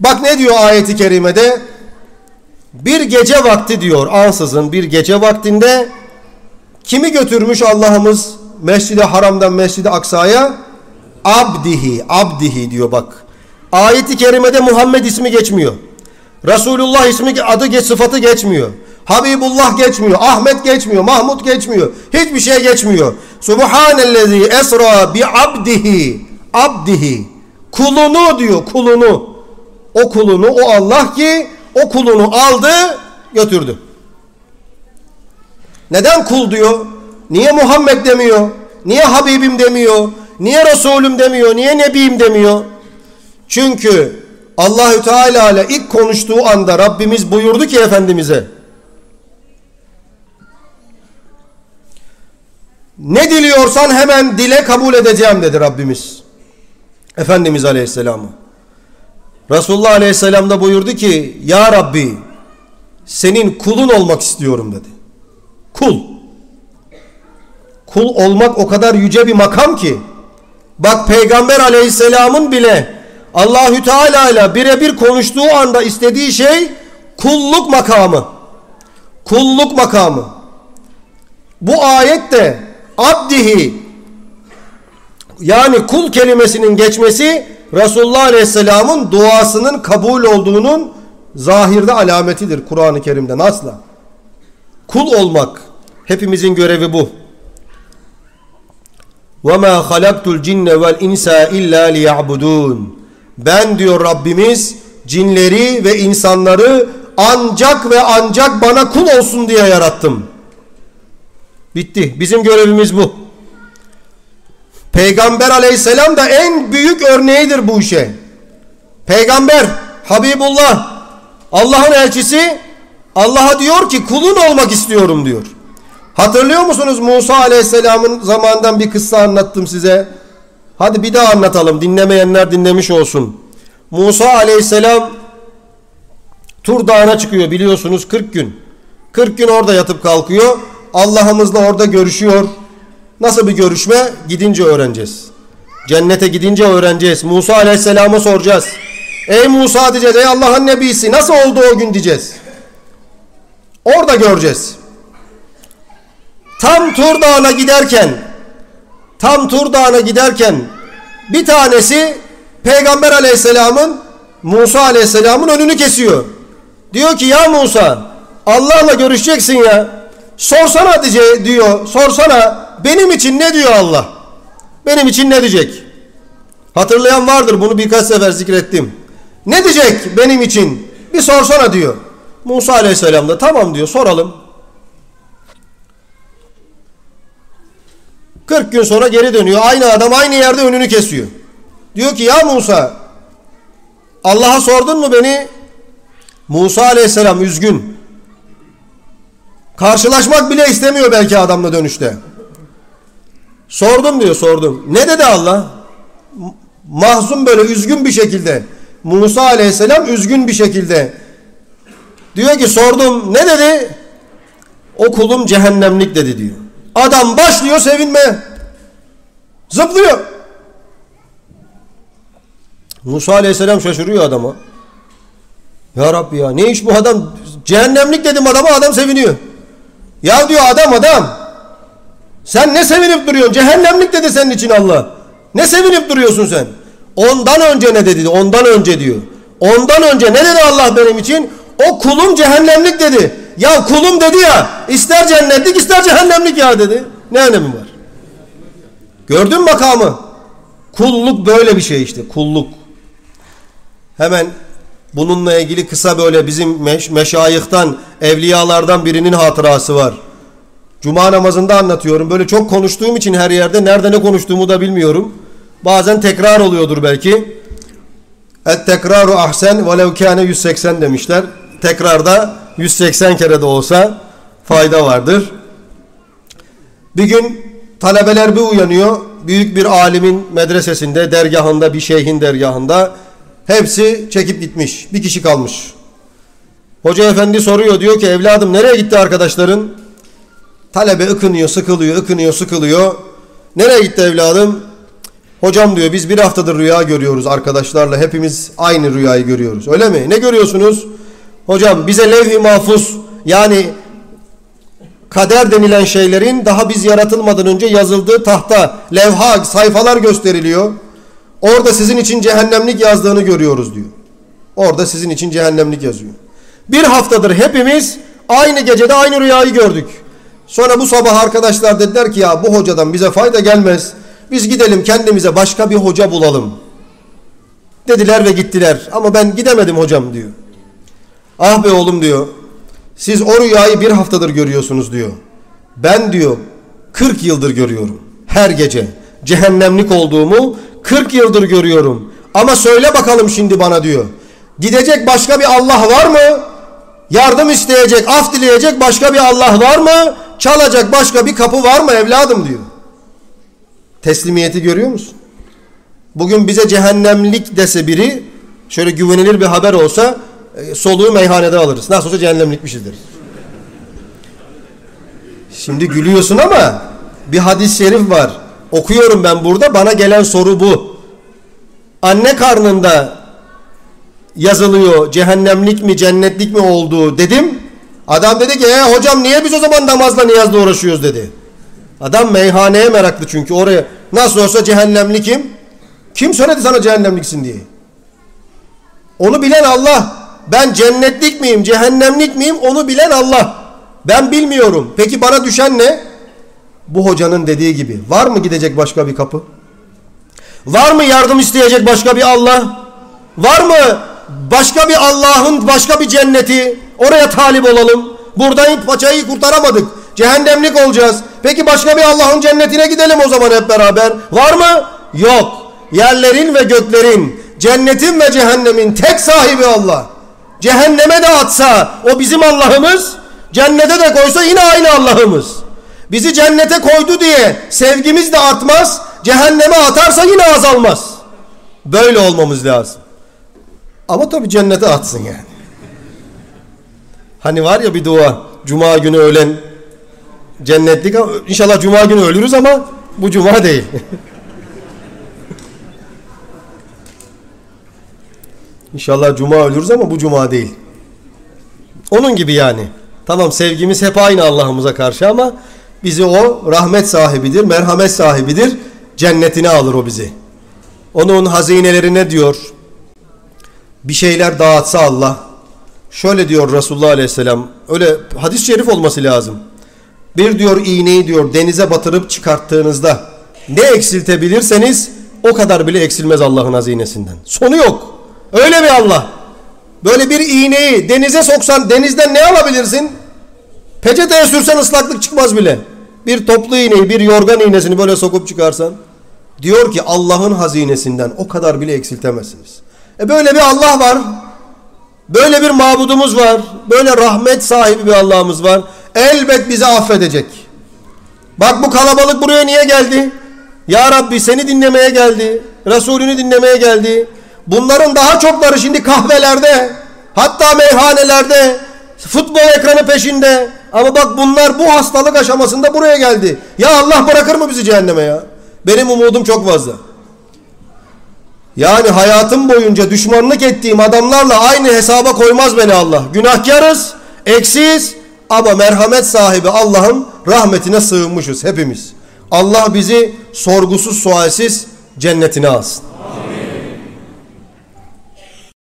Bak ne diyor ayeti kerimede? Bir gece vakti diyor ansızın bir gece vaktinde kimi götürmüş Allah'ımız Mescid-i Haram'dan Mescid-i Aksa'ya? Abdihi, abdihi diyor bak. Ayeti kerimede Muhammed ismi geçmiyor. Resulullah ismi adı geç sıfatı geçmiyor. Habibullah geçmiyor. Ahmet geçmiyor. Mahmud geçmiyor. Hiçbir şey geçmiyor. Subhanellezi esra bi abdihi. Abdihi. Kulunu diyor kulunu. O kulunu o Allah ki o kulunu aldı götürdü. Neden kul diyor? Niye Muhammed demiyor? Niye Habibim demiyor? Niye Resulüm demiyor? Niye Nebiyim demiyor? Çünkü Allahü Teala ile ilk konuştuğu anda Rabbimiz buyurdu ki Efendimiz'e Ne diliyorsan hemen dile kabul edeceğim dedi Rabbimiz. Efendimiz Aleyhisselam'a. Resulullah Aleyhisselam da buyurdu ki Ya Rabbi senin kulun olmak istiyorum dedi. Kul. Kul olmak o kadar yüce bir makam ki bak Peygamber Aleyhisselam'ın bile Allahü Teala ile birebir konuştuğu anda istediği şey kulluk makamı. Kulluk makamı. Bu ayette abdihi yani kul kelimesinin geçmesi Resulullah Aleyhisselam'ın duasının kabul olduğunun zahirde alametidir Kur'an-ı Kerim'de nasla. Kul olmak hepimizin görevi bu. وَمَا خَلَقْتُ الْجِنَّ وَالْاِنْسَا اِلَّا لِيَعْبُدُونَ Ben diyor Rabbimiz cinleri ve insanları ancak ve ancak bana kul olsun diye yarattım. Bitti. Bizim görevimiz bu. Peygamber aleyhisselam da en büyük örneğidir bu işe. Peygamber, Habibullah, Allah'ın elçisi Allah'a diyor ki kulun olmak istiyorum diyor. Hatırlıyor musunuz Musa aleyhisselamın zamandan bir kıssa anlattım size. Hadi bir daha anlatalım dinlemeyenler dinlemiş olsun. Musa aleyhisselam Tur Dağı'na çıkıyor biliyorsunuz 40 gün. 40 gün orada yatıp kalkıyor. Allah'ımızla orada görüşüyor. Nasıl bir görüşme? Gidince öğreneceğiz. Cennete gidince öğreneceğiz. Musa aleyhisselama soracağız. Ey Musa diyeceğiz. Ey Allah'ın nebisi nasıl oldu o gün diyeceğiz. Orada göreceğiz. Tam Tur Dağı'na giderken tam Tur Dağı'na giderken bir tanesi Peygamber aleyhisselamın Musa aleyhisselamın önünü kesiyor. Diyor ki ya Musa Allah'la görüşeceksin ya. Sorsana diye diyor. Sorsana benim için ne diyor Allah? Benim için ne diyecek? Hatırlayan vardır bunu birkaç sefer zikrettim. Ne diyecek benim için? Bir sorsana diyor. Musa aleyhisselam da tamam diyor soralım. 40 gün sonra geri dönüyor. Aynı adam aynı yerde önünü kesiyor. Diyor ki ya Musa Allah'a sordun mu beni? Musa aleyhisselam üzgün. Karşılaşmak bile istemiyor belki adamla dönüşte. Sordum diyor sordum. Ne dedi Allah? Mahzun böyle üzgün bir şekilde. Musa aleyhisselam üzgün bir şekilde. Diyor ki sordum ne dedi? O kulum cehennemlik dedi diyor. Adam başlıyor sevinme. Zıplıyor. Musa aleyhisselam şaşırıyor adama. Ya Rabbi ya ne iş bu adam? Cehennemlik dedim adama adam seviniyor. Ya diyor adam adam. Sen ne sevinip duruyorsun? Cehennemlik dedi senin için Allah. Ne sevinip duruyorsun sen? Ondan önce ne dedi? Ondan önce diyor. Ondan önce ne dedi Allah benim için? O kulum cehennemlik dedi. Ya kulum dedi ya ister cennetlik ister cehennemlik ya dedi. Ne önemi var? Gördün makamı? Kulluk böyle bir şey işte kulluk. Hemen bununla ilgili kısa böyle bizim meş meşayihtan, evliyalardan birinin hatırası var. Cuma namazında anlatıyorum. Böyle çok konuştuğum için her yerde nerede ne konuştuğumu da bilmiyorum. Bazen tekrar oluyordur belki. Et tekraru ahsen velev kâne 180 demişler. Tekrarda 180 kere de olsa fayda vardır. Bir gün talebeler bir uyanıyor. Büyük bir alimin medresesinde, dergahında, bir şeyhin dergahında hepsi çekip gitmiş. Bir kişi kalmış. Hoca efendi soruyor diyor ki evladım nereye gitti arkadaşların? Talebe ıkınıyor, sıkılıyor, ıkınıyor, sıkılıyor. Nereye gitti evladım? Hocam diyor biz bir haftadır rüya görüyoruz arkadaşlarla. Hepimiz aynı rüyayı görüyoruz. Öyle mi? Ne görüyorsunuz? Hocam bize levh-i mahfuz yani kader denilen şeylerin daha biz yaratılmadan önce yazıldığı tahta, levha, sayfalar gösteriliyor. Orada sizin için cehennemlik yazdığını görüyoruz diyor. Orada sizin için cehennemlik yazıyor. Bir haftadır hepimiz aynı gecede aynı rüyayı gördük. Sonra bu sabah arkadaşlar dediler ki ya bu hocadan bize fayda gelmez. Biz gidelim kendimize başka bir hoca bulalım. Dediler ve gittiler. Ama ben gidemedim hocam diyor. Ah be oğlum diyor. Siz o rüyayı bir haftadır görüyorsunuz diyor. Ben diyor 40 yıldır görüyorum. Her gece cehennemlik olduğumu 40 yıldır görüyorum. Ama söyle bakalım şimdi bana diyor. Gidecek başka bir Allah var mı? Yardım isteyecek, af dileyecek başka bir Allah var mı? Çalacak başka bir kapı var mı evladım diyor. Teslimiyeti görüyor musun? Bugün bize cehennemlik dese biri şöyle güvenilir bir haber olsa e, soluğu meyhanede alırız. Nasıl olsa cehennemlikmişiz deriz. Şimdi gülüyorsun ama bir hadis-i şerif var. Okuyorum ben burada bana gelen soru bu. Anne karnında yazılıyor cehennemlik mi cennetlik mi olduğu dedim. Adam dedi ki e, hocam niye biz o zaman namazla niyazla uğraşıyoruz dedi. Adam meyhaneye meraklı çünkü oraya nasıl olsa cehennemli kim? Kim söyledi sana cehennemliksin diye? Onu bilen Allah. Ben cennetlik miyim, cehennemlik miyim onu bilen Allah. Ben bilmiyorum. Peki bana düşen ne? Bu hocanın dediği gibi. Var mı gidecek başka bir kapı? Var mı yardım isteyecek başka bir Allah? Var mı başka bir Allah'ın başka bir cenneti? Oraya talip olalım. Buradan paçayı kurtaramadık. Cehennemlik olacağız. Peki başka bir Allah'ın cennetine gidelim o zaman hep beraber. Var mı? Yok. Yerlerin ve göklerin, cennetin ve cehennemin tek sahibi Allah. Cehenneme de atsa o bizim Allah'ımız, cennete de koysa yine aynı Allah'ımız. Bizi cennete koydu diye sevgimiz de artmaz, cehenneme atarsa yine azalmaz. Böyle olmamız lazım. Ama tabii cennete atsın yani. Hani var ya bir dua, cuma günü ölen cennetlik inşallah cuma günü ölürüz ama bu cuma değil. İnşallah cuma ölürüz ama bu cuma değil. Onun gibi yani. Tamam sevgimiz hep aynı Allah'ımıza karşı ama bizi o rahmet sahibidir, merhamet sahibidir. Cennetine alır o bizi. Onun hazinelerine diyor. Bir şeyler dağıtsa Allah. Şöyle diyor Resulullah Aleyhisselam. Öyle hadis-i şerif olması lazım. Bir diyor iğneyi diyor denize batırıp çıkarttığınızda ne eksiltebilirseniz o kadar bile eksilmez Allah'ın hazinesinden. Sonu yok. Öyle bir Allah. Böyle bir iğneyi denize soksan denizden ne alabilirsin? Peçeteye sürsen ıslaklık çıkmaz bile. Bir toplu iğneyi, bir yorgan iğnesini böyle sokup çıkarsan diyor ki Allah'ın hazinesinden o kadar bile eksiltemezsiniz. E böyle bir Allah var. Böyle bir mabudumuz var. Böyle rahmet sahibi bir Allah'ımız var. Elbet bizi affedecek. Bak bu kalabalık buraya niye geldi? Ya Rabbi seni dinlemeye geldi. Resulünü dinlemeye geldi. Bunların daha çokları şimdi kahvelerde, hatta meyhanelerde, futbol ekranı peşinde. Ama bak bunlar bu hastalık aşamasında buraya geldi. Ya Allah bırakır mı bizi cehenneme ya? Benim umudum çok fazla. Yani hayatım boyunca düşmanlık ettiğim adamlarla aynı hesaba koymaz beni Allah. Günahkarız, eksiyiz ama merhamet sahibi Allah'ın rahmetine sığınmışız hepimiz. Allah bizi sorgusuz sualsiz cennetine alsın. Amin.